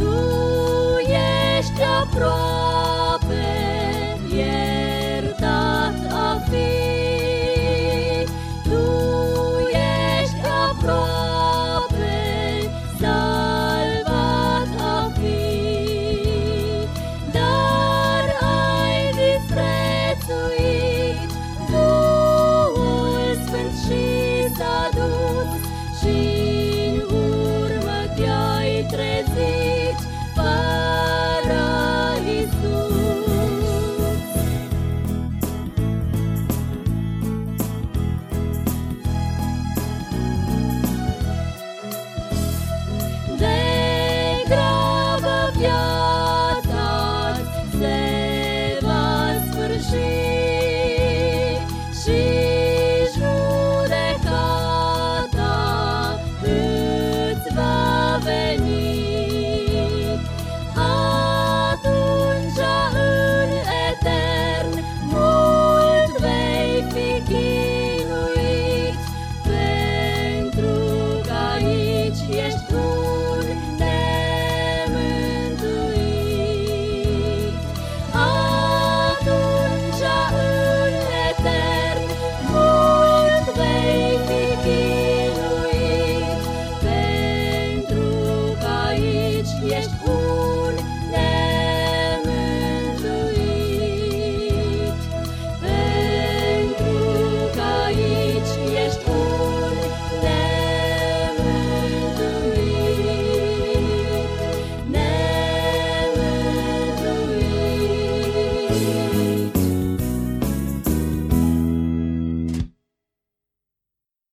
tu ești aproape.